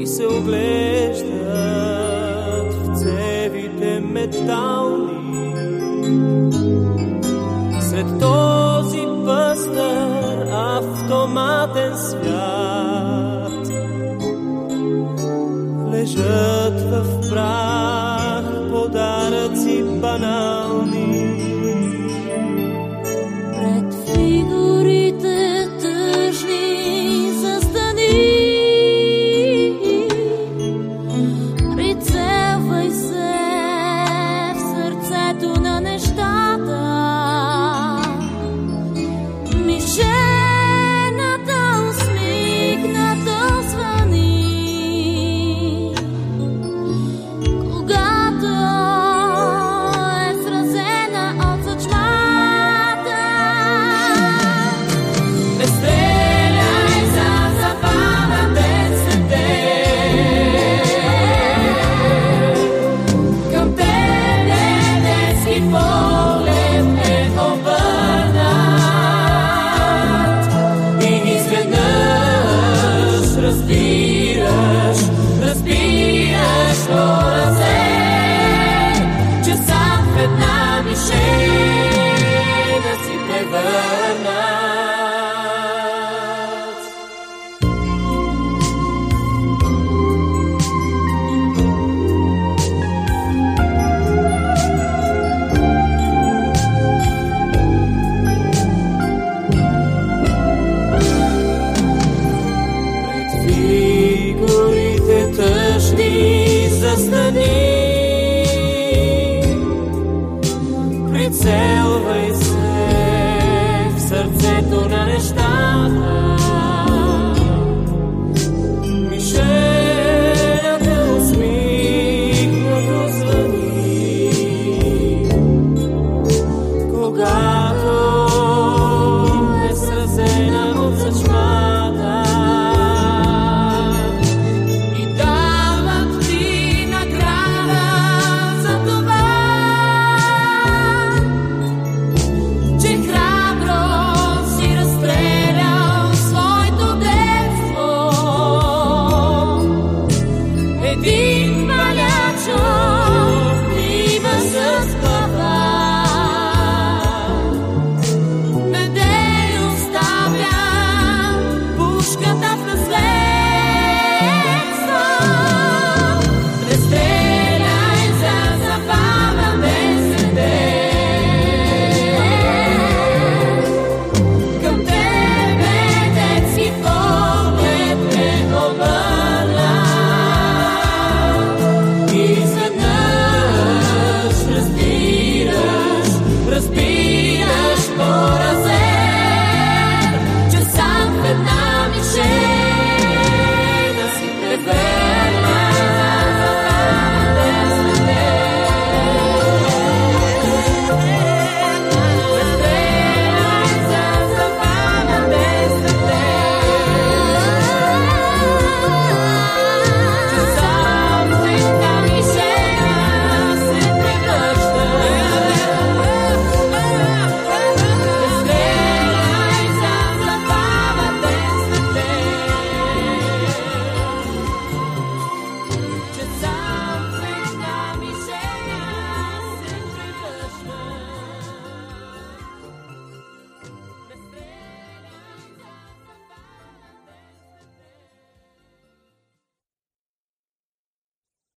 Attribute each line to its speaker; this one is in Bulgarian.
Speaker 1: и се оглеждат в цевите метални. След този пъстър автоматен свят лежат в прах подаръци банал.